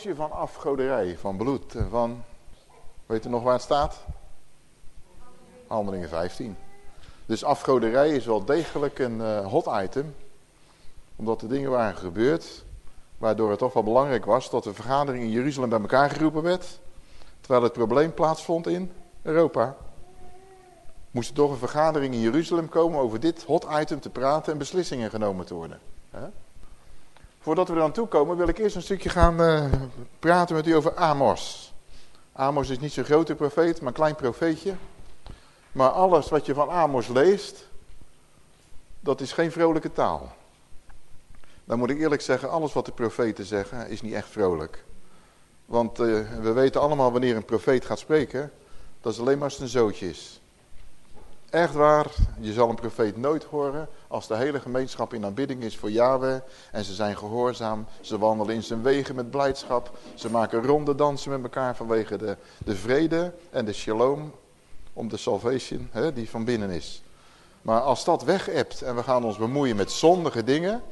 van afgoderij, van bloed en van... Weet u nog waar het staat? Handelingen 15. Dus afgoderij is wel degelijk een uh, hot item. Omdat er dingen waren gebeurd. Waardoor het toch wel belangrijk was dat de vergadering in Jeruzalem bij elkaar geroepen werd. Terwijl het probleem plaatsvond in Europa. Moest er toch een vergadering in Jeruzalem komen over dit hot item te praten en beslissingen genomen te worden. Voordat we er aan toe komen wil ik eerst een stukje gaan uh, praten met u over Amos. Amos is niet zo'n grote profeet, maar een klein profeetje. Maar alles wat je van Amos leest, dat is geen vrolijke taal. Dan moet ik eerlijk zeggen, alles wat de profeten zeggen is niet echt vrolijk. Want uh, we weten allemaal wanneer een profeet gaat spreken, dat is alleen maar als het een zootje is. Echt waar, je zal een profeet nooit horen als de hele gemeenschap in aanbidding is voor Yahweh. En ze zijn gehoorzaam, ze wandelen in zijn wegen met blijdschap. Ze maken ronde dansen met elkaar vanwege de, de vrede en de shalom. Om de salvation hè, die van binnen is. Maar als dat weg hebt en we gaan ons bemoeien met zondige dingen.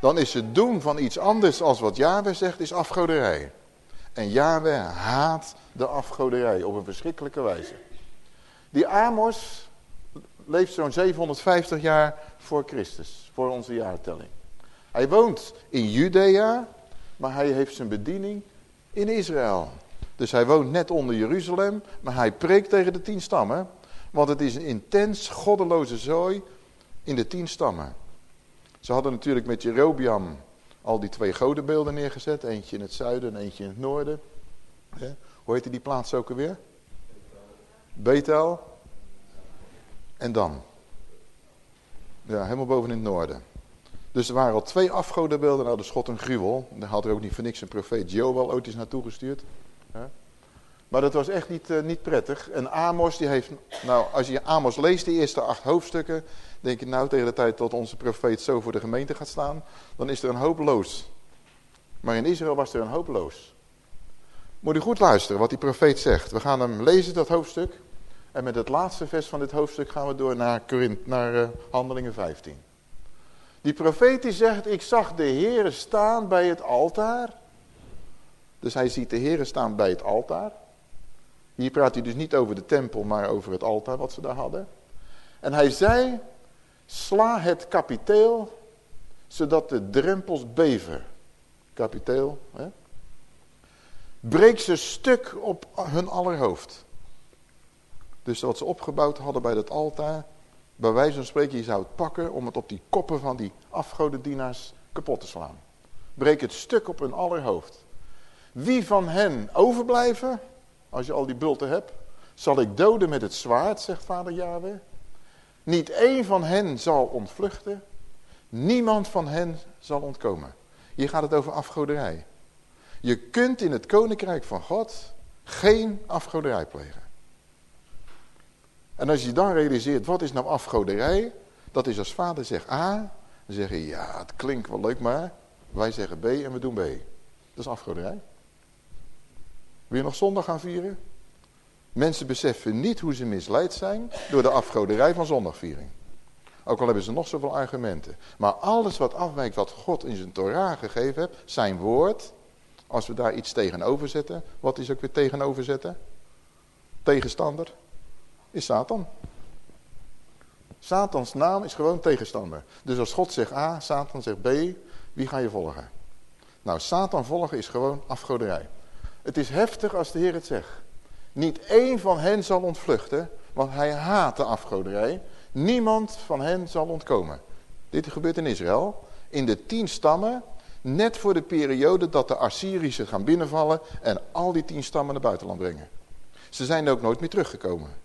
Dan is het doen van iets anders als wat Yahweh zegt is afgoderij. En Yahweh haat de afgoderij op een verschrikkelijke wijze. Die Amos leeft zo'n 750 jaar voor Christus, voor onze jaartelling. Hij woont in Judea, maar hij heeft zijn bediening in Israël. Dus hij woont net onder Jeruzalem, maar hij preekt tegen de tien stammen. Want het is een intens goddeloze zooi in de tien stammen. Ze hadden natuurlijk met Jerobiam al die twee godenbeelden neergezet. Eentje in het zuiden en eentje in het noorden. Hoe heette die plaats ook alweer? Bethel. En dan? Ja, helemaal boven in het noorden. Dus er waren al twee afgodenbeelden. Nou, de schot een gruwel. Daar had er ook niet voor niks een profeet Joel ooit eens naartoe gestuurd. Maar dat was echt niet, uh, niet prettig. En Amos, die heeft... Nou, als je Amos leest, de eerste acht hoofdstukken... denk je nou, tegen de tijd dat onze profeet zo voor de gemeente gaat staan... dan is er een hopeloos. Maar in Israël was er een hopeloos. Moet u goed luisteren wat die profeet zegt. We gaan hem lezen, dat hoofdstuk. En met het laatste vers van dit hoofdstuk gaan we door naar, Corinth, naar uh, Handelingen 15. Die profeet die zegt, ik zag de Heere staan bij het altaar. Dus hij ziet de Heere staan bij het altaar. Hier praat hij dus niet over de tempel, maar over het altaar wat ze daar hadden. En hij zei, sla het kapiteel, zodat de drempels beven. Kapiteel, hè? Breek ze stuk op hun allerhoofd. Dus wat ze opgebouwd hadden bij dat altaar, bij wijze van spreken, je zou het pakken om het op die koppen van die afgodendienaars kapot te slaan. Breek het stuk op hun allerhoofd. Wie van hen overblijven, als je al die bulten hebt, zal ik doden met het zwaard, zegt vader Yahweh. Niet één van hen zal ontvluchten, niemand van hen zal ontkomen. Hier gaat het over afgoderij. Je kunt in het koninkrijk van God geen afgoderij plegen. En als je dan realiseert, wat is nou afgoderij? Dat is als vader zegt A, dan zeg je, ja, het klinkt wel leuk, maar wij zeggen B en we doen B. Dat is afgoderij. Wil je nog zondag gaan vieren? Mensen beseffen niet hoe ze misleid zijn door de afgoderij van zondagviering. Ook al hebben ze nog zoveel argumenten. Maar alles wat afwijkt wat God in zijn Torah gegeven heeft, zijn woord, als we daar iets tegenover zetten, wat is ook weer tegenover zetten? Tegenstander is Satan. Satans naam is gewoon tegenstander. Dus als God zegt A, Satan zegt B, wie ga je volgen? Nou, Satan volgen is gewoon afgoderij. Het is heftig als de Heer het zegt. Niet één van hen zal ontvluchten, want hij haat de afgoderij. Niemand van hen zal ontkomen. Dit gebeurt in Israël. In de tien stammen, net voor de periode dat de Assyrische gaan binnenvallen en al die tien stammen naar buitenland brengen. Ze zijn ook nooit meer teruggekomen.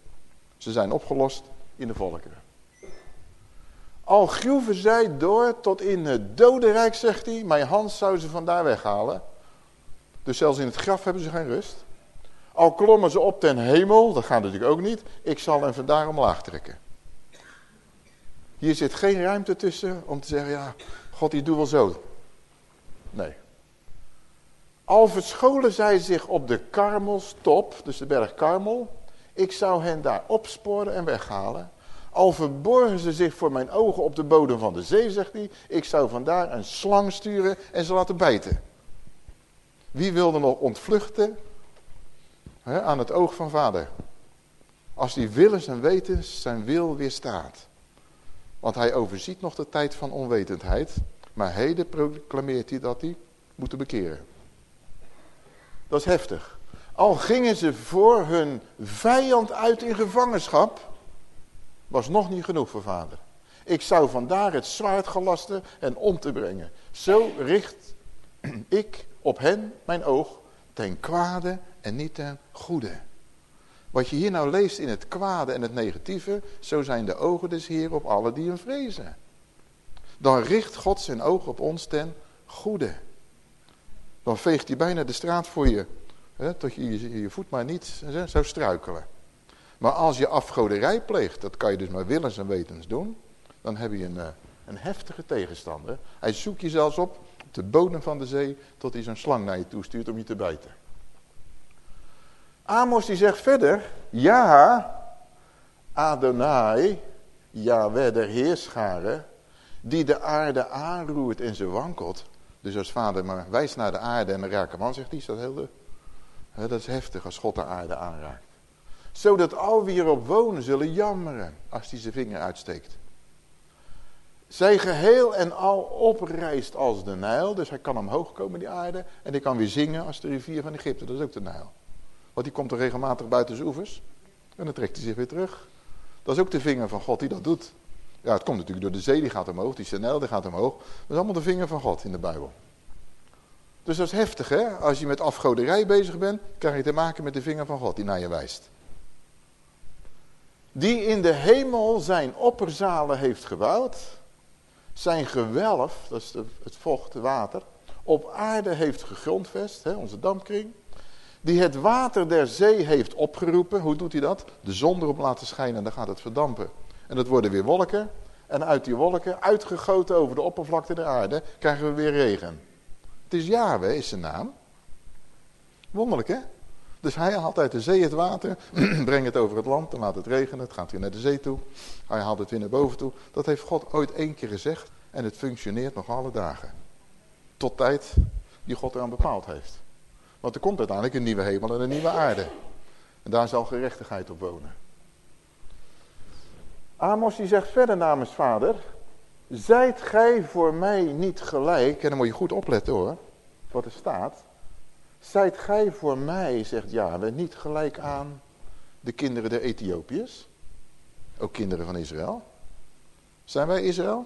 Ze zijn opgelost in de volkeren. Al groeven zij door tot in het dodenrijk, zegt hij. Mijn hand zou ze vandaar weghalen. Dus zelfs in het graf hebben ze geen rust. Al klommen ze op ten hemel, dat gaat natuurlijk ook niet. Ik zal hen vandaar omlaag trekken. Hier zit geen ruimte tussen om te zeggen, ja, God die doet wel zo. Nee. Al verscholen zij zich op de Karmelstop, dus de berg Karmel. Ik zou hen daar opsporen en weghalen. Al verborgen ze zich voor mijn ogen op de bodem van de zee, zegt hij. Ik zou vandaar een slang sturen en ze laten bijten. Wie wilde nog ontvluchten hè, aan het oog van vader? Als die willens en wetens zijn wil weerstaat. Want hij overziet nog de tijd van onwetendheid. Maar heden proclameert hij dat hij moeten bekeren. Dat is heftig. Al gingen ze voor hun vijand uit in gevangenschap. Was nog niet genoeg voor vader. Ik zou vandaar het zwaard gelasten en om te brengen. Zo richt ik op hen mijn oog ten kwade en niet ten goede. Wat je hier nou leest in het kwade en het negatieve, zo zijn de ogen des Heer op alle die hem vrezen. Dan richt God zijn oog op ons ten goede. Dan veegt hij bijna de straat voor je, hè, tot je, je voet maar niet zou struikelen. Maar als je afgoderij pleegt, dat kan je dus maar willens en wetens doen, dan heb je een, eh, een heftige tegenstander. Hij zoekt je zelfs op, de bodem van de zee, tot hij zo'n slang naar je toe stuurt om je te bijten. Amos die zegt verder, ja, Adonai, Yahweh der Heerscharen, die de aarde aanroert en ze wankelt. Dus als vader maar wijst naar de aarde en de raken man zegt, die is dat heel de, dat is heftig als God de aarde aanraakt. Zodat al wie erop wonen zullen jammeren als hij zijn vinger uitsteekt. Zij geheel en al oprijst als de Nijl. Dus hij kan omhoog komen, die aarde. En hij kan weer zingen als de rivier van Egypte. Dat is ook de Nijl. Want die komt er regelmatig buiten zijn oevers. En dan trekt hij zich weer terug. Dat is ook de vinger van God die dat doet. Ja, het komt natuurlijk door de zee, die gaat omhoog. Die Chanel, die gaat omhoog. Dat is allemaal de vinger van God in de Bijbel. Dus dat is heftig, hè? Als je met afgoderij bezig bent, krijg je te maken met de vinger van God die naar je wijst. Die in de hemel zijn opperzalen heeft gebouwd. Zijn gewelf, dat is het vocht, het water, op aarde heeft gegrondvest, hè, onze dampkring. Die het water der zee heeft opgeroepen. Hoe doet hij dat? De zon erop laten schijnen en dan gaat het verdampen. En dat worden weer wolken. En uit die wolken, uitgegoten over de oppervlakte der aarde, krijgen we weer regen. Het is Yahweh, is zijn naam. Wonderlijk, hè? Dus hij haalt uit de zee het water, brengt het over het land, dan laat het regenen, het gaat weer naar de zee toe. Hij haalt het weer naar boven toe. Dat heeft God ooit één keer gezegd en het functioneert nog alle dagen. Tot tijd die God eraan bepaald heeft. Want er komt uiteindelijk een nieuwe hemel en een nieuwe aarde. En daar zal gerechtigheid op wonen. Amos die zegt verder namens vader. Zijt gij voor mij niet gelijk. En dan moet je goed opletten hoor. Wat er staat. Zijt gij voor mij, zegt Yahweh, niet gelijk aan de kinderen der Ethiopiërs? Ook kinderen van Israël. Zijn wij Israël?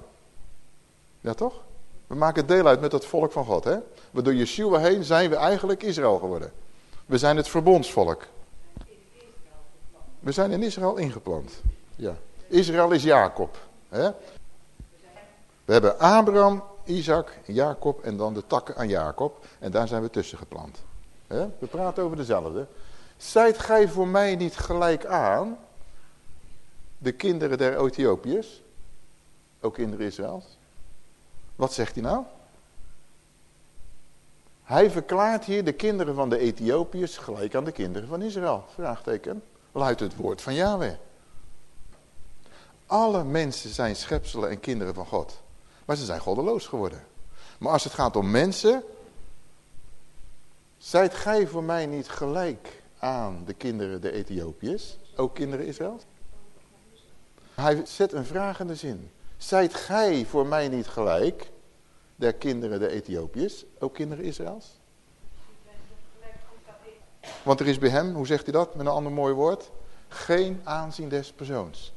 Ja toch? We maken deel uit met het volk van God. Hè? Maar door Yeshua heen zijn we eigenlijk Israël geworden. We zijn het verbondsvolk. We zijn in Israël ingeplant. Ja. Israël is Jacob. Hè? We hebben Abraham, Isaac, Jacob en dan de takken aan Jacob. En daar zijn we tussen geplant. We praten over dezelfde. Zijt gij voor mij niet gelijk aan de kinderen der Ethiopiërs? Ook kinderen Israëls? Wat zegt hij nou? Hij verklaart hier de kinderen van de Ethiopiërs gelijk aan de kinderen van Israël. Vraagteken. Luidt het woord van Yahweh. Alle mensen zijn schepselen en kinderen van God. Maar ze zijn goddeloos geworden. Maar als het gaat om mensen... Zijt gij voor mij niet gelijk aan de kinderen de Ethiopiërs? Ook kinderen Israël? Hij zet een vragende zin. Zijt gij voor mij niet gelijk, der kinderen de Ethiopiërs, ook kinderen Israëls? Want er is bij hem, hoe zegt hij dat met een ander mooi woord? Geen aanzien des persoons.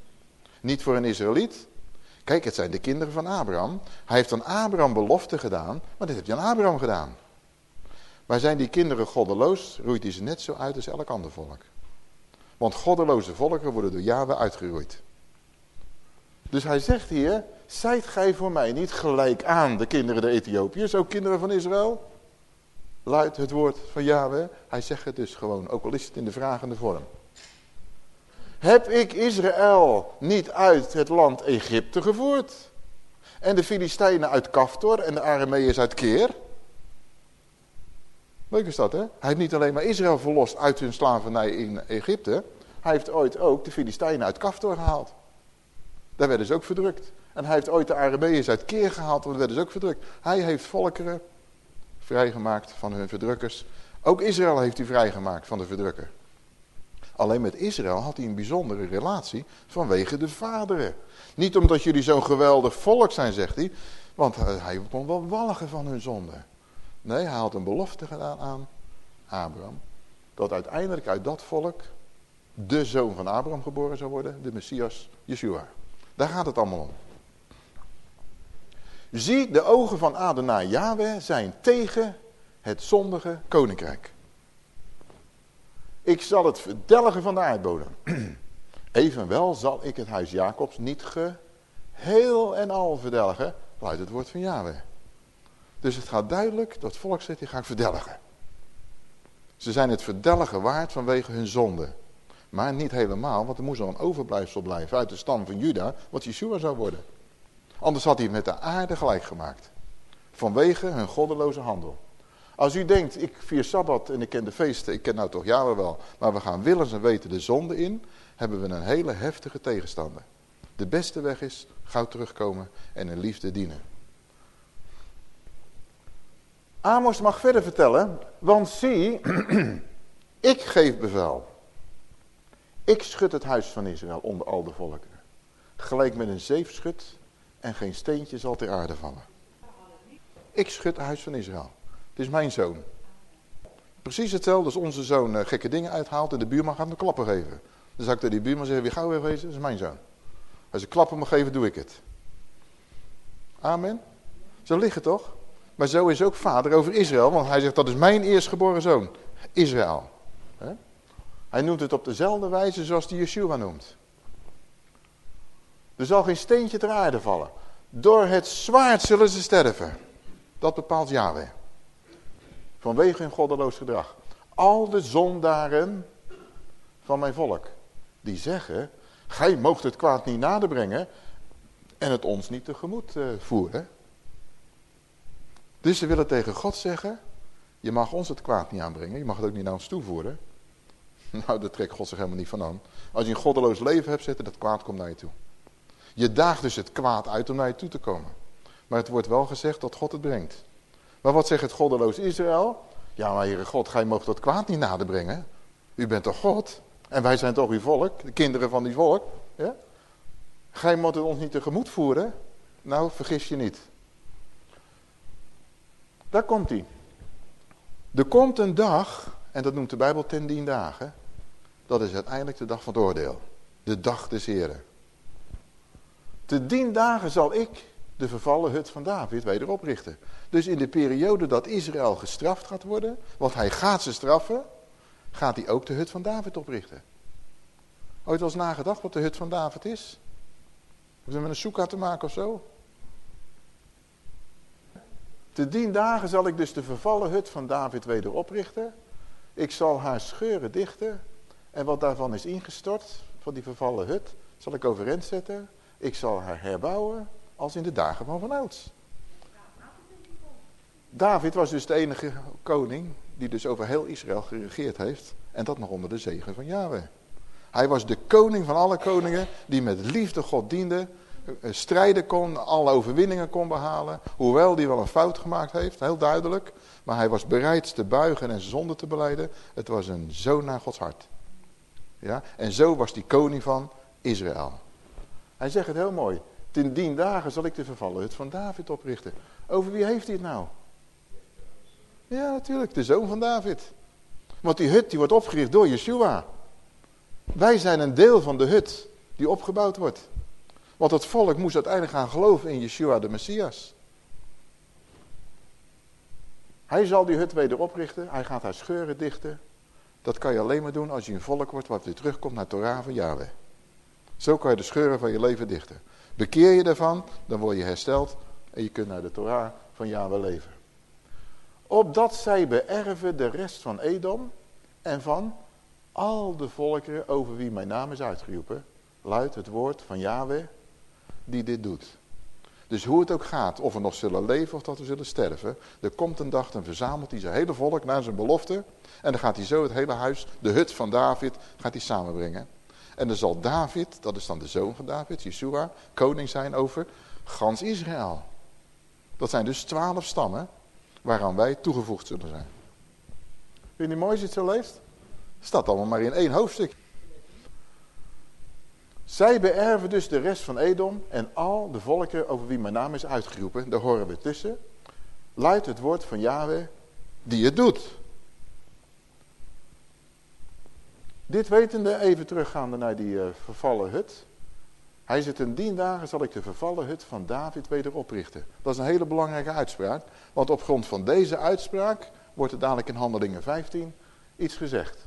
Niet voor een Israëliet. Kijk, het zijn de kinderen van Abraham. Hij heeft aan Abraham belofte gedaan, maar dit heeft hij aan Abraham gedaan. Maar zijn die kinderen goddeloos, roeit hij ze net zo uit als elk ander volk. Want goddeloze volken worden door Yahweh uitgeroeid. Dus hij zegt hier, zijt gij voor mij niet gelijk aan de kinderen de Ethiopiërs, ook kinderen van Israël? Luidt het woord van Yahweh. Hij zegt het dus gewoon, ook al is het in de vragende vorm. Heb ik Israël niet uit het land Egypte gevoerd? En de Filistijnen uit Kaftor en de Arameërs uit Keer? Leuk is dat, hè? Hij heeft niet alleen maar Israël verlost uit hun slavernij in Egypte. Hij heeft ooit ook de Filistijnen uit Kaftor gehaald. Daar werden ze ook verdrukt. En hij heeft ooit de Arameërs uit Keer gehaald, want daar werden ze ook verdrukt. Hij heeft volkeren vrijgemaakt van hun verdrukkers. Ook Israël heeft hij vrijgemaakt van de verdrukker. Alleen met Israël had hij een bijzondere relatie vanwege de vaderen. Niet omdat jullie zo'n geweldig volk zijn, zegt hij. Want hij kon wel walgen van hun zonde. Nee, hij had een belofte gedaan aan Abraham. Dat uiteindelijk uit dat volk de zoon van Abraham geboren zou worden. De Messias, Yeshua. Daar gaat het allemaal om. Zie, de ogen van Adonai Yahweh zijn tegen het zondige koninkrijk. Ik zal het verdelgen van de aardbodem. Evenwel zal ik het huis Jacobs niet geheel en al verdelgen, luidt het woord van Yahweh. Dus het gaat duidelijk, dat volk zegt, die ga ik verdelgen. Ze zijn het verdelgen waard vanwege hun zonde. Maar niet helemaal, want er moest al een overblijfsel blijven uit de stam van Juda, wat Yeshua zou worden. Anders had hij het met de aarde gelijk gemaakt. Vanwege hun goddeloze handel. Als u denkt, ik vier Sabbat en ik ken de feesten, ik ken nou toch jaren wel, maar we gaan willens en weten de zonde in, hebben we een hele heftige tegenstander. De beste weg is gauw terugkomen en in liefde dienen. Amos mag verder vertellen, want zie, ik geef bevel. Ik schud het huis van Israël onder al de volkeren. Gelijk met een zeefschut en geen steentje zal ter aarde vallen. Ik schud het huis van Israël. Het is mijn zoon. Precies hetzelfde als onze zoon eh, gekke dingen uithaalt en de buurman gaat hem klappen geven. Dan zou ik tegen die buurman zeggen, wie gauw weer wezen, dat is mijn zoon. Als ik klappen mag geven, doe ik het. Amen. Zo ligt het toch? Maar zo is ook vader over Israël, want hij zegt dat is mijn eerstgeboren zoon. Israël. Hij noemt het op dezelfde wijze zoals die Yeshua noemt. Er zal geen steentje ter aarde vallen. Door het zwaard zullen ze sterven. Dat bepaalt Yahweh. Vanwege hun goddeloos gedrag. Al de zondaren van mijn volk. Die zeggen, gij moogt het kwaad niet naderbrengen. En het ons niet tegemoet uh, voeren. Dus ze willen tegen God zeggen, je mag ons het kwaad niet aanbrengen. Je mag het ook niet naar ons toevoeren. Nou, daar trekt God zich helemaal niet van aan. Als je een goddeloos leven hebt zitten, dat kwaad komt naar je toe. Je daagt dus het kwaad uit om naar je toe te komen. Maar het wordt wel gezegd dat God het brengt. Maar wat zegt het goddeloos Israël? Ja, maar Heere God, gij moogt dat kwaad niet nader brengen. U bent toch God? En wij zijn toch uw volk, de kinderen van die volk? Ja? Gij moet het ons niet tegemoet voeren? Nou, vergis je niet. Daar komt hij. Er komt een dag, en dat noemt de Bijbel ten dien dagen. Dat is uiteindelijk de dag van het oordeel. De dag des Heren. Te dien dagen zal ik de vervallen hut van David weder oprichten. Dus in de periode dat Israël gestraft gaat worden, want hij gaat ze straffen, gaat hij ook de hut van David oprichten. Ooit eens nagedacht wat de hut van David is? Hebben ze met een soeka te maken of zo? Te dien dagen zal ik dus de vervallen hut van David weder oprichten. Ik zal haar scheuren dichten. En wat daarvan is ingestort, van die vervallen hut, zal ik overeind zetten. Ik zal haar herbouwen als in de dagen van vanouds. David was dus de enige koning die dus over heel Israël geregeerd heeft. En dat nog onder de zegen van Yahweh. Hij was de koning van alle koningen die met liefde God diende. Eh, strijden kon, alle overwinningen kon behalen. Hoewel hij wel een fout gemaakt heeft, heel duidelijk. Maar hij was bereid te buigen en zonde te beleiden. Het was een zoon naar Gods hart. Ja? En zo was die koning van Israël. Hij zegt het heel mooi. Ten dien dagen zal ik de vervallen hut van David oprichten. Over wie heeft hij het nou? Ja, natuurlijk, de zoon van David. Want die hut die wordt opgericht door Yeshua. Wij zijn een deel van de hut die opgebouwd wordt. Want het volk moest uiteindelijk gaan geloven in Yeshua de Messias. Hij zal die hut weder oprichten. Hij gaat haar scheuren dichten. Dat kan je alleen maar doen als je een volk wordt wat weer terugkomt naar Torah van Yahweh. Zo kan je de scheuren van je leven dichten. Bekeer je daarvan, dan word je hersteld en je kunt naar de Torah van Yahweh leven. Opdat zij beërven de rest van Edom en van al de volkeren over wie mijn naam is uitgeroepen, luidt het woord van Yahweh die dit doet. Dus hoe het ook gaat, of we nog zullen leven of dat we zullen sterven, er komt een dag, dan verzamelt hij zijn hele volk naar zijn belofte en dan gaat hij zo het hele huis, de hut van David, gaat hij samenbrengen. En dan zal David, dat is dan de zoon van David, Yeshua, koning zijn over gans Israël. Dat zijn dus twaalf stammen. waaraan wij toegevoegd zullen zijn. Vind je het mooi als je het zo leest? Staat allemaal maar in één hoofdstuk. Zij beërven dus de rest van Edom en al de volken over wie mijn naam is uitgeroepen. Daar horen we tussen. Luidt het woord van Yahweh die het doet. Dit wetende, even teruggaande naar die uh, vervallen hut. Hij zegt, in dien dagen zal ik de vervallen hut van David weder oprichten. Dat is een hele belangrijke uitspraak. Want op grond van deze uitspraak wordt er dadelijk in handelingen 15 iets gezegd.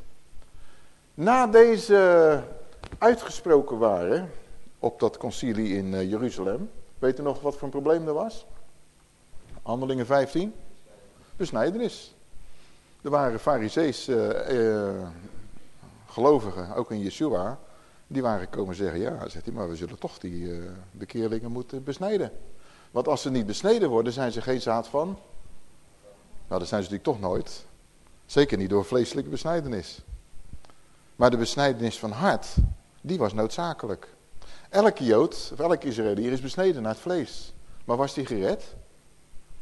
Na deze uitgesproken waren op dat concilie in uh, Jeruzalem. Weet u nog wat voor een probleem er was? Handelingen 15. Besnijdenis. Er waren farisees uh, gelovigen, ook in Yeshua, die waren komen zeggen, ja, zegt hij, maar we zullen toch die uh, bekeerlingen moeten besnijden. Want als ze niet besneden worden, zijn ze geen zaad van. Nou, dat zijn ze natuurlijk toch nooit. Zeker niet door vleeselijke besnijdenis. Maar de besnijdenis van hart, die was noodzakelijk. Elke Jood, of elke Israëliër is besneden naar het vlees. Maar was die gered?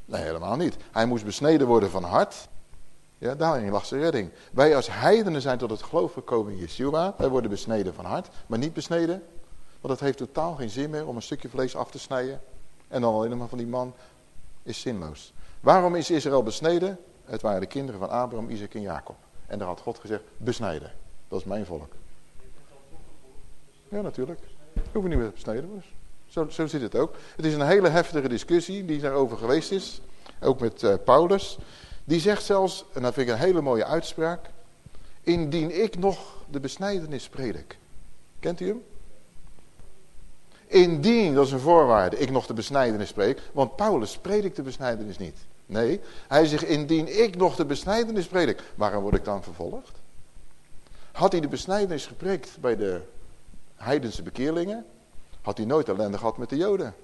Nee, helemaal niet. Hij moest besneden worden van hart. Ja, daarin lag zijn redding. Wij als heidenen zijn tot het geloof gekomen in Yeshua. Wij worden besneden van hart, maar niet besneden. Want het heeft totaal geen zin meer om een stukje vlees af te snijden. En dan alleen maar van die man is zinloos. Waarom is Israël besneden? Het waren de kinderen van Abraham, Isaac en Jacob. En daar had God gezegd, besnijden. Dat is mijn volk. Ja, natuurlijk. Hoeven niet meer te besneden. Dus zo, zo zit het ook. Het is een hele heftige discussie die daarover geweest is. Ook met uh, Paulus. Die zegt zelfs, en dat vind ik een hele mooie uitspraak. Indien ik nog de besnijdenis predik. Kent u hem? Indien, dat is een voorwaarde, ik nog de besnijdenis spreek. Want Paulus predikt de besnijdenis niet. Nee, hij zegt indien ik nog de besnijdenis predik. Waarom word ik dan vervolgd? Had hij de besnijdenis gepreekt bij de heidense bekeerlingen, had hij nooit ellende gehad met de joden.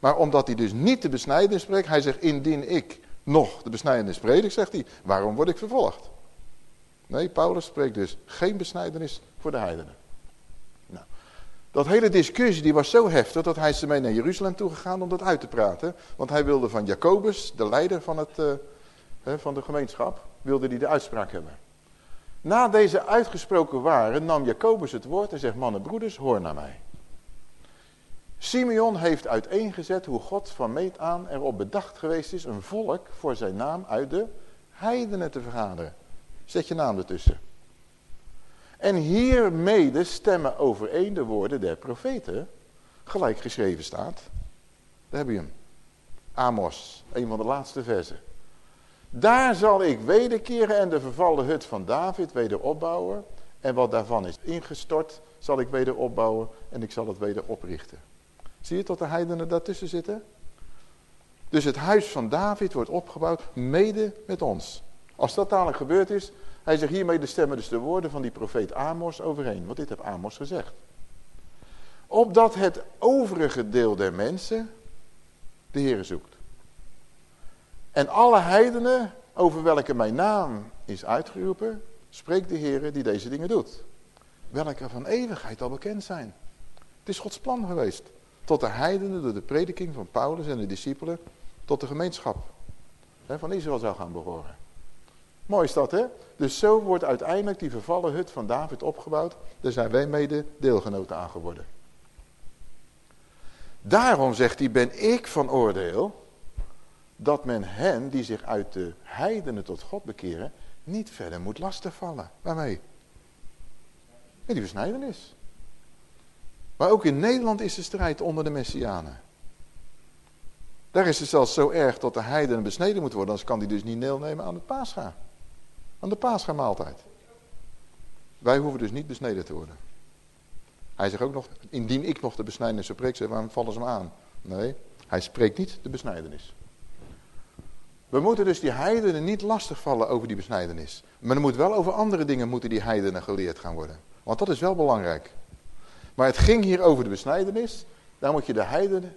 Maar omdat hij dus niet de besnijdenis spreekt, hij zegt indien ik nog de besnijdenis predik, zegt hij, waarom word ik vervolgd? Nee, Paulus spreekt dus geen besnijdenis voor de heidenen. Nou, dat hele discussie die was zo heftig dat hij is ermee naar Jeruzalem toegegaan om dat uit te praten. Want hij wilde van Jacobus, de leider van, het, uh, van de gemeenschap, wilde hij de uitspraak hebben. Na deze uitgesproken waren nam Jacobus het woord en zegt, mannen broeders, hoor naar mij. Simeon heeft uiteengezet hoe God van meet aan erop bedacht geweest is een volk voor zijn naam uit de heidenen te vergaderen. Zet je naam ertussen. En hiermede stemmen overeen de woorden der profeten, gelijk geschreven staat. Daar heb je hem. Amos, een van de laatste versen. Daar zal ik wederkeren en de vervallen hut van David weder opbouwen. En wat daarvan is ingestort, zal ik weder opbouwen en ik zal het weder oprichten. Zie je tot de heidenen daartussen zitten? Dus het huis van David wordt opgebouwd mede met ons. Als dat dadelijk gebeurd is, hij zegt hiermee de stemmen dus de woorden van die profeet Amos overeen. Want dit heeft Amos gezegd. Opdat het overige deel der mensen de Heer zoekt. En alle heidenen over welke mijn naam is uitgeroepen, spreekt de Heer die deze dingen doet. Welke van eeuwigheid al bekend zijn. Het is Gods plan geweest. Tot de heidenen door de prediking van Paulus en de discipelen tot de gemeenschap van Israël zou gaan behoren. Mooi is dat hè? Dus zo wordt uiteindelijk die vervallen hut van David opgebouwd. Daar zijn wij mede deelgenoten aan geworden. Daarom zegt hij, ben ik van oordeel dat men hen die zich uit de heidenen tot God bekeren, niet verder moet lastigvallen. Waarmee? Met die versnijdenis. Maar ook in Nederland is de strijd onder de Messianen. Daar is het zelfs zo erg dat de heidenen besneden moet worden, anders kan die dus niet deelnemen aan het paascha. Aan de paascha maaltijd. Wij hoeven dus niet besneden te worden. Hij zegt ook nog, indien ik nog de besnijdenis spreek, waarom vallen ze hem aan? Nee, hij spreekt niet de besnijdenis. We moeten dus die heidenen niet lastigvallen over die besnijdenis. Maar er moet wel over andere dingen moeten die heidenen geleerd gaan worden. Want dat is wel belangrijk. Maar het ging hier over de besnijdenis. Daar moet je de heidenen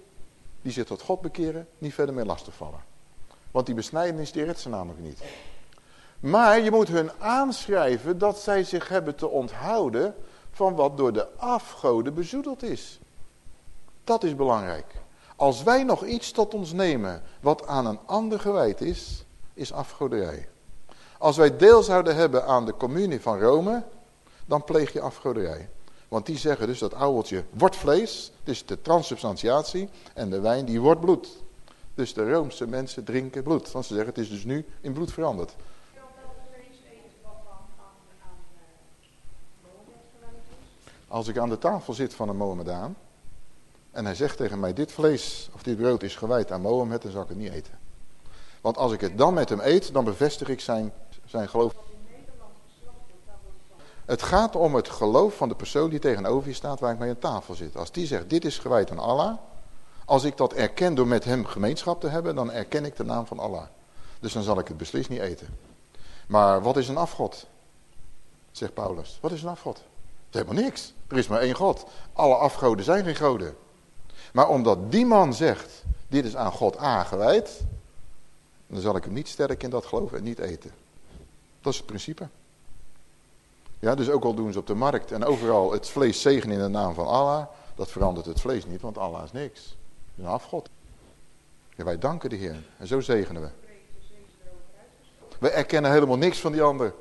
die zich tot God bekeren niet verder mee lastigvallen. Want die besnijdenis die redt ze namelijk niet. Maar je moet hun aanschrijven dat zij zich hebben te onthouden van wat door de afgoden bezoedeld is. Dat is belangrijk. Als wij nog iets tot ons nemen wat aan een ander gewijd is, is afgoderij. Als wij deel zouden hebben aan de communie van Rome, dan pleeg je afgoderij. Want die zeggen dus dat ouweltje wordt vlees, dus de transubstantiatie, en de wijn die wordt bloed. Dus de Roomse mensen drinken bloed. Want ze zeggen het is dus nu in bloed veranderd. Als ik aan de tafel zit van een Mohammedaan en hij zegt tegen mij dit vlees of dit brood is gewijd aan Mohammed, dan zal ik het niet eten. Want als ik het dan met hem eet, dan bevestig ik zijn, zijn geloof. Het gaat om het geloof van de persoon die tegenover je staat waar ik mee aan tafel zit. Als die zegt dit is gewijd aan Allah, als ik dat erken door met hem gemeenschap te hebben, dan erken ik de naam van Allah. Dus dan zal ik het beslist niet eten. Maar wat is een afgod? Zegt Paulus. Wat is een afgod? Dat is helemaal niks. Er is maar één God. Alle afgoden zijn geen goden. Maar omdat die man zegt, dit is aan God aangewijd, dan zal ik hem niet sterk in dat geloven en niet eten. Dat is het principe. Ja, dus ook al doen ze op de markt en overal het vlees zegen in de naam van Allah, dat verandert het vlees niet, want Allah is niks. Een afgod. Ja, wij danken de Heer en zo zegenen we. We erkennen helemaal niks van die ander.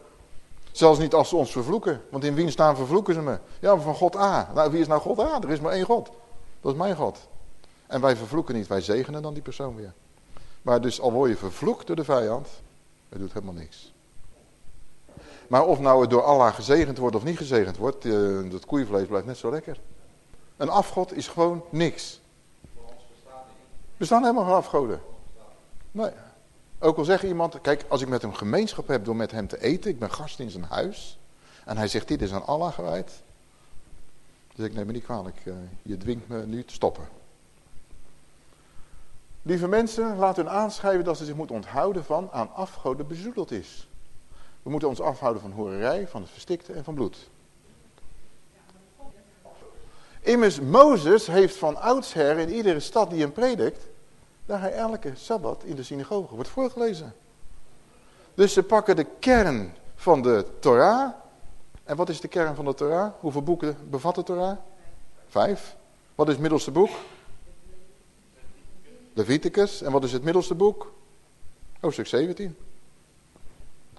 Zelfs niet als ze ons vervloeken. Want in wiens naam vervloeken ze me? Ja, van God A. Nou, wie is nou God A? Er is maar één God. Dat is mijn God. En wij vervloeken niet, wij zegenen dan die persoon weer. Maar dus al word je vervloekt door de vijand, het doet helemaal niks. Maar of nou het door Allah gezegend wordt of niet gezegend wordt, eh, dat koeienvlees blijft net zo lekker. Een afgod is gewoon niks. Er staan helemaal geen afgoden. Nee. Ook al zegt iemand, kijk, als ik met hem gemeenschap heb door met hem te eten, ik ben gast in zijn huis. En hij zegt, dit is aan Allah gewijd. Dus ik neem me niet kwalijk, eh, je dwingt me nu te stoppen. Lieve mensen, laten hun aanschrijven dat ze zich moeten onthouden van aan afgoden bezoedeld is. We moeten ons afhouden van horerij, van het verstikte en van bloed. Immers, Mozes heeft van oudsher in iedere stad die hem predikt, daar hij elke Sabbat in de synagoge wordt voorgelezen. Dus ze pakken de kern van de Torah. En wat is de kern van de Torah? Hoeveel boeken bevat de Torah? Vijf. Wat is het middelste boek? Leviticus. En wat is het middelste boek? Hoofdstuk 17.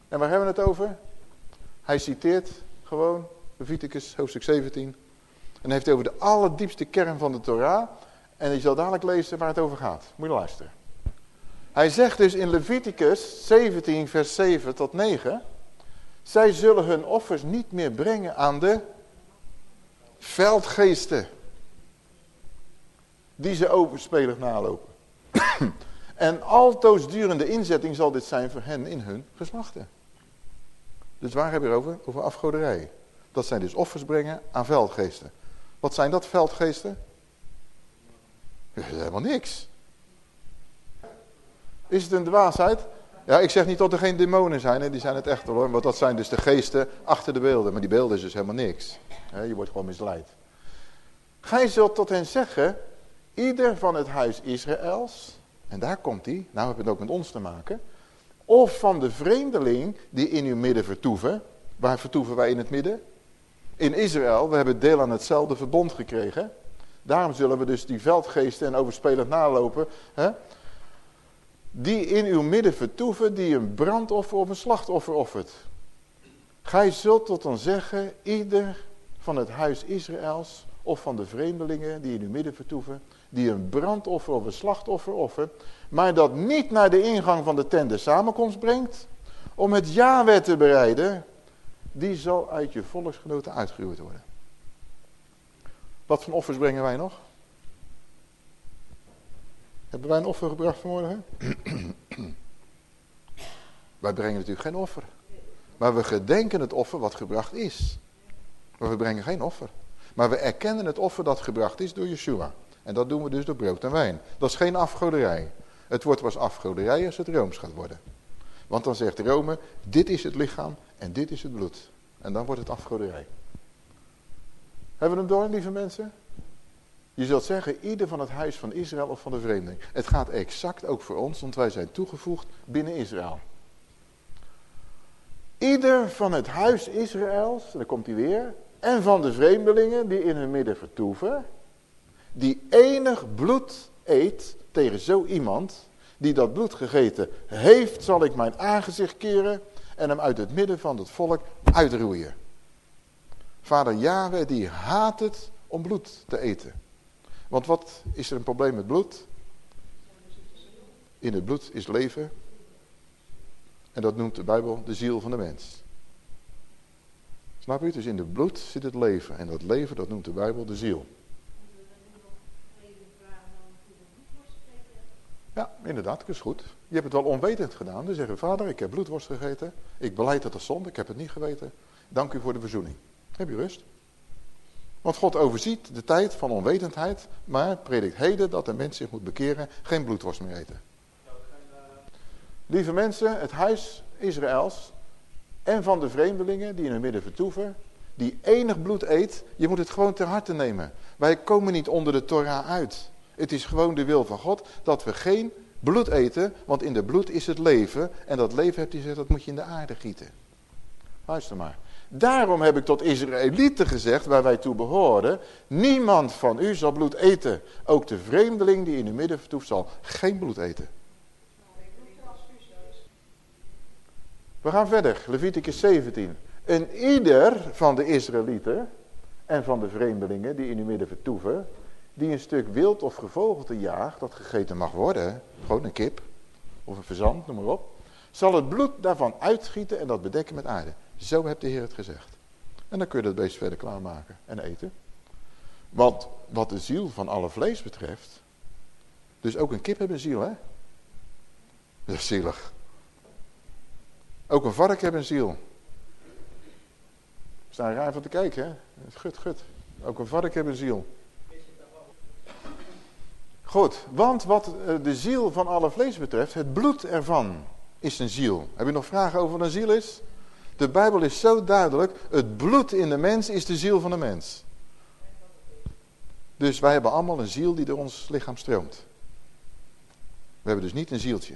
En waar hebben we het over? Hij citeert gewoon Leviticus hoofdstuk 17. En heeft over de allerdiepste kern van de Torah. En je zal dadelijk lezen waar het over gaat. Moet je luisteren. Hij zegt dus in Leviticus 17 vers 7 tot 9. Zij zullen hun offers niet meer brengen aan de veldgeesten. Die ze overspelig nalopen. en altoos durende inzetting zal dit zijn voor hen in hun geslachten. Dus waar hebben we het over? Over afgoderij. Dat zijn dus offers brengen aan veldgeesten. Wat zijn dat veldgeesten? Dat is helemaal niks. Is het een dwaasheid? Ja, ik zeg niet dat er geen demonen zijn, hè? die zijn het echt hoor. Want dat zijn dus de geesten achter de beelden. Maar die beelden is dus helemaal niks. je wordt gewoon misleid. Gij zult tot hen zeggen, ieder van het huis Israëls, en daar komt hij, nou heb het ook met ons te maken, of van de vreemdeling die in uw midden vertoeven. Waar vertoeven wij in het midden? In Israël, we hebben deel aan hetzelfde verbond gekregen. Daarom zullen we dus die veldgeesten en overspelend nalopen. Hè? Die in uw midden vertoeven, die een brandoffer of een slachtoffer offert. Gij zult tot dan zeggen, ieder van het huis Israëls of van de vreemdelingen die in uw midden vertoeven, die een brandoffer of een slachtoffer offert, maar dat niet naar de ingang van de tent de samenkomst brengt, om het jaarwet te bereiden, die zal uit je volksgenoten uitgeroeid worden. Wat voor offers brengen wij nog? Hebben wij een offer gebracht vanmorgen? wij brengen natuurlijk geen offer. Maar we gedenken het offer wat gebracht is. Maar we brengen geen offer. Maar we erkennen het offer dat gebracht is door Yeshua. En dat doen we dus door brood en wijn. Dat is geen afgoderij. Het wordt pas afgoderij als het Rooms gaat worden. Want dan zegt Rome, dit is het lichaam en dit is het bloed. En dan wordt het afgoderij. Hebben we hem door, lieve mensen? Je zult zeggen, ieder van het huis van Israël of van de vreemdeling. Het gaat exact ook voor ons, want wij zijn toegevoegd binnen Israël. Ieder van het huis Israëls, daar komt hij weer, en van de vreemdelingen die in hun midden vertoeven, die enig bloed eet tegen zo iemand die dat bloed gegeten heeft, zal ik mijn aangezicht keren en hem uit het midden van het volk uitroeien. Vader Yahweh die haat het om bloed te eten. Want wat is er een probleem met bloed? In het bloed is leven. En dat noemt de Bijbel de ziel van de mens. Snap je? Dus in het bloed zit het leven. En dat leven, dat noemt de Bijbel de ziel. Ja, inderdaad, dat is goed. Je hebt het wel onwetend gedaan. Dan zeggen vader, ik heb bloedworst gegeten. Ik beleid dat als zonde, ik heb het niet geweten. Dank u voor de verzoening. Heb je rust? Want God overziet de tijd van onwetendheid, maar predikt heden dat de mens zich moet bekeren, geen bloedworst meer eten. Lieve mensen, het huis Israëls en van de vreemdelingen die in hun midden vertoeven, die enig bloed eet, je moet het gewoon ter harte nemen. Wij komen niet onder de Torah uit. Het is gewoon de wil van God dat we geen bloed eten, want in de bloed is het leven. En dat leven, hebt hij gezegd, dat moet je in de aarde gieten. Luister maar. Daarom heb ik tot Israëlieten gezegd, waar wij toe behoren, niemand van u zal bloed eten. Ook de vreemdeling die in uw midden vertoeft zal geen bloed eten. We gaan verder, Leviticus 17. En ieder van de Israëlieten en van de vreemdelingen die in uw midden vertoeven, die een stuk wild of gevogelte jaagt, dat gegeten mag worden, gewoon een kip of een verzand, noem maar op, zal het bloed daarvan uitschieten en dat bedekken met aarde. Zo heeft de Heer het gezegd. En dan kun je dat beest verder klaarmaken en eten. Want wat de ziel van alle vlees betreft, dus ook een kip heeft een ziel, hè? Dat is zielig. Ook een vark heeft een ziel. We staan raar van te kijken, hè? Gut, gut. Ook een vark heeft een ziel. Goed, want wat eh, de ziel van alle vlees betreft, het bloed ervan is een ziel. Heb je nog vragen over wat een ziel is? De Bijbel is zo duidelijk, het bloed in de mens is de ziel van de mens. Dus wij hebben allemaal een ziel die door ons lichaam stroomt. We hebben dus niet een zieltje.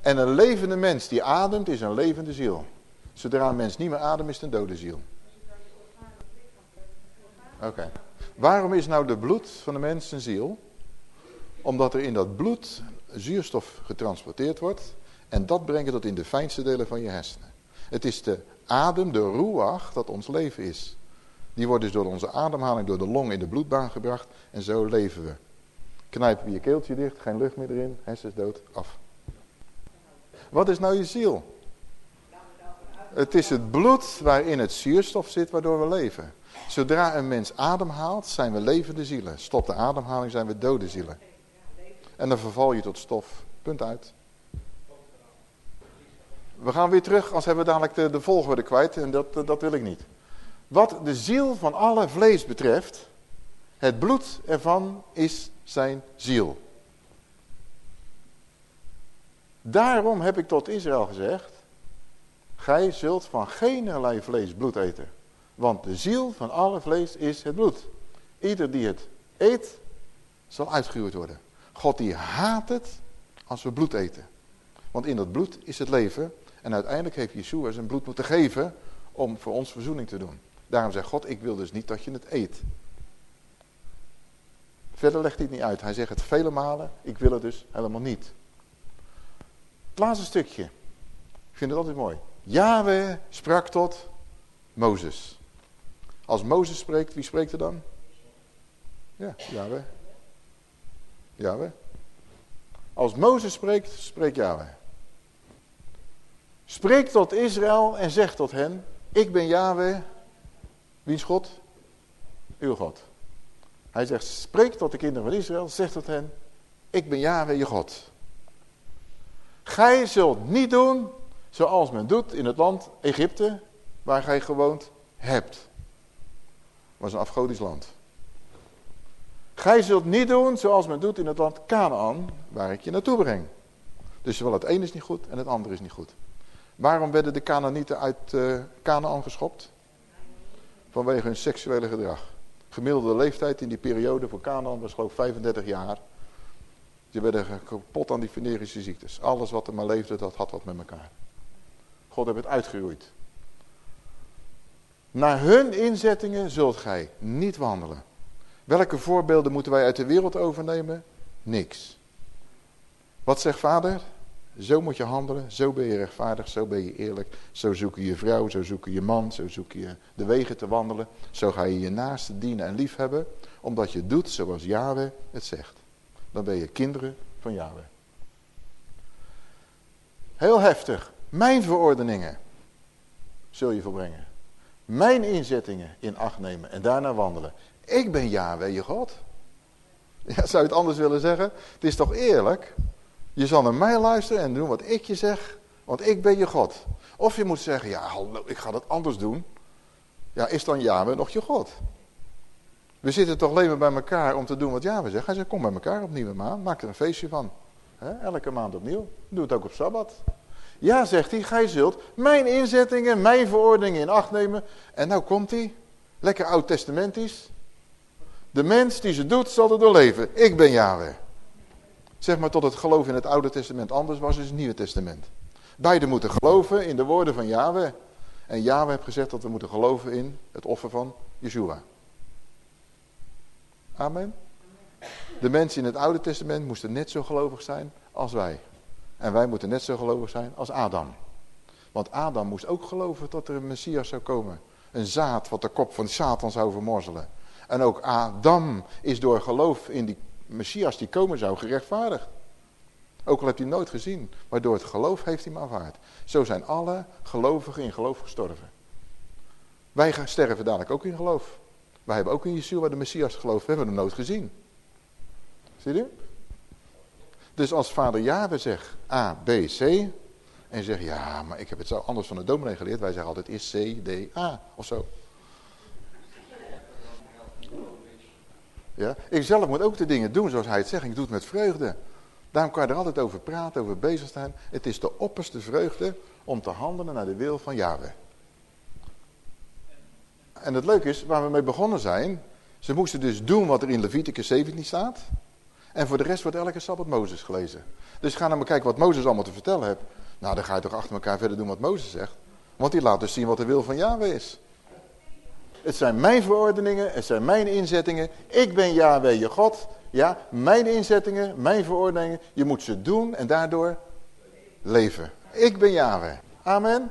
En een levende mens die ademt is een levende ziel. Zodra een mens niet meer ademt is het een dode ziel. Oké. Waarom is nou de bloed van de mens een ziel? Omdat er in dat bloed zuurstof getransporteerd wordt. En dat brengt tot in de fijnste delen van je hersenen. Het is de adem, de ruach, dat ons leven is. Die wordt dus door onze ademhaling, door de long in de bloedbaan gebracht. En zo leven we. Knijpen we je keeltje dicht, geen lucht meer erin, hersens dood, af. Wat is nou je ziel? Het is het bloed waarin het zuurstof zit waardoor we leven. Zodra een mens ademhaalt, zijn we levende zielen. Stopt de ademhaling, zijn we dode zielen. En dan verval je tot stof. Punt uit. We gaan weer terug, als hebben we dadelijk de, de volgorde kwijt. En dat, dat wil ik niet. Wat de ziel van alle vlees betreft, het bloed ervan is zijn ziel. Daarom heb ik tot Israël gezegd, gij zult van geen vlees bloed eten. Want de ziel van alle vlees is het bloed. Ieder die het eet, zal uitgehuwd worden. God die haat het als we bloed eten. Want in dat bloed is het leven. En uiteindelijk heeft Yeshua zijn bloed moeten geven om voor ons verzoening te doen. Daarom zegt God, ik wil dus niet dat je het eet. Verder legt hij het niet uit. Hij zegt het vele malen, ik wil het dus helemaal niet. Het laatste stukje. Ik vind het altijd mooi. Yahweh sprak tot Mozes. Als Mozes spreekt, wie spreekt er dan? Ja, Yahweh. Yahweh. Als Mozes spreekt, spreekt Yahweh. Spreek tot Israël en zeg tot hen, ik ben Yahweh, wiens God? Uw God. Hij zegt, spreek tot de kinderen van Israël, zeg tot hen, ik ben Yahweh, je God. Gij zult niet doen zoals men doet in het land Egypte, waar gij gewoond hebt was een afgodisch land. Gij zult niet doen zoals men doet in het land Canaan, waar ik je naartoe breng. Dus zowel het een is niet goed en het andere is niet goed. Waarom werden de Canaanieten uit uh, Canaan geschopt? Vanwege hun seksuele gedrag. Gemiddelde leeftijd in die periode voor Canaan was geloof 35 jaar. Ze werden kapot aan die venerische ziektes. Alles wat er maar leefde, dat had wat met elkaar. God heeft het uitgeroeid. Naar hun inzettingen zult gij niet wandelen. Welke voorbeelden moeten wij uit de wereld overnemen? Niks. Wat zegt vader? Zo moet je handelen, zo ben je rechtvaardig, zo ben je eerlijk. Zo zoek je vrouw, zo zoek je je man, zo zoek je de wegen te wandelen. Zo ga je je naaste dienen en liefhebben, omdat je doet zoals Yahweh het zegt. Dan ben je kinderen van Yahweh. Heel heftig. Mijn verordeningen zul je volbrengen. Mijn inzettingen in acht nemen en daarna wandelen. Ik ben Yahweh je God. Ja, zou je het anders willen zeggen? Het is toch eerlijk? Je zal naar mij luisteren en doen wat ik je zeg, want ik ben je God. Of je moet zeggen, ja, hallo, ik ga dat anders doen. Ja, is dan Yahweh nog je God? We zitten toch alleen maar bij elkaar om te doen wat Yahweh zegt. Hij zegt, kom bij elkaar op nieuwe maand, maak er een feestje van. elke maand opnieuw. Doe het ook op Sabbat. Ja, zegt hij, gij zult mijn inzettingen, mijn verordeningen in acht nemen. En nou komt hij, lekker oud-testamentisch. De mens die ze doet, zal er doorleven. Ik ben Yahweh. Zeg maar tot het geloof in het Oude Testament anders was, is het Nieuwe Testament. Beide moeten geloven in de woorden van Yahweh. En Yahweh heeft gezegd dat we moeten geloven in het offer van Yeshua. Amen. De mensen in het Oude Testament moesten net zo gelovig zijn als wij. En wij moeten net zo gelovig zijn als Adam. Want Adam moest ook geloven dat er een Messias zou komen. Een zaad wat de kop van Satan zou vermorzelen. En ook Adam is door geloof in die Messias die komen zou gerechtvaardigd. Ook al heb hij nooit gezien. Maar door het geloof heeft hij hem aanvaard. Zo zijn alle gelovigen in geloof gestorven. Wij sterven dadelijk ook in geloof. Wij hebben ook in Yeshua de Messias geloofd. We hebben hem nooit gezien. Zie je? Dus als vader Jade zegt A, B, C. En zegt ja, maar ik heb het zo anders van de dominee geleerd. Wij zeggen altijd is C, D, A of zo. Ja? Ik zelf moet ook de dingen doen zoals hij het zegt. Ik doe het met vreugde. Daarom kan je er altijd over praten, over bezig zijn. Het is de opperste vreugde om te handelen naar de wil van Yahweh. En het leuke is, waar we mee begonnen zijn... Ze moesten dus doen wat er in Leviticus 17 staat. En voor de rest wordt elke Sabbat Mozes gelezen. Dus ga naar maar kijken wat Mozes allemaal te vertellen heeft. Nou, dan ga je toch achter elkaar verder doen wat Mozes zegt. Want die laat dus zien wat de wil van Yahweh is. Het zijn mijn verordeningen, het zijn mijn inzettingen. Ik ben Yahweh je God. Ja, mijn inzettingen, mijn verordeningen. Je moet ze doen en daardoor leven. Ik ben Yahweh. Amen.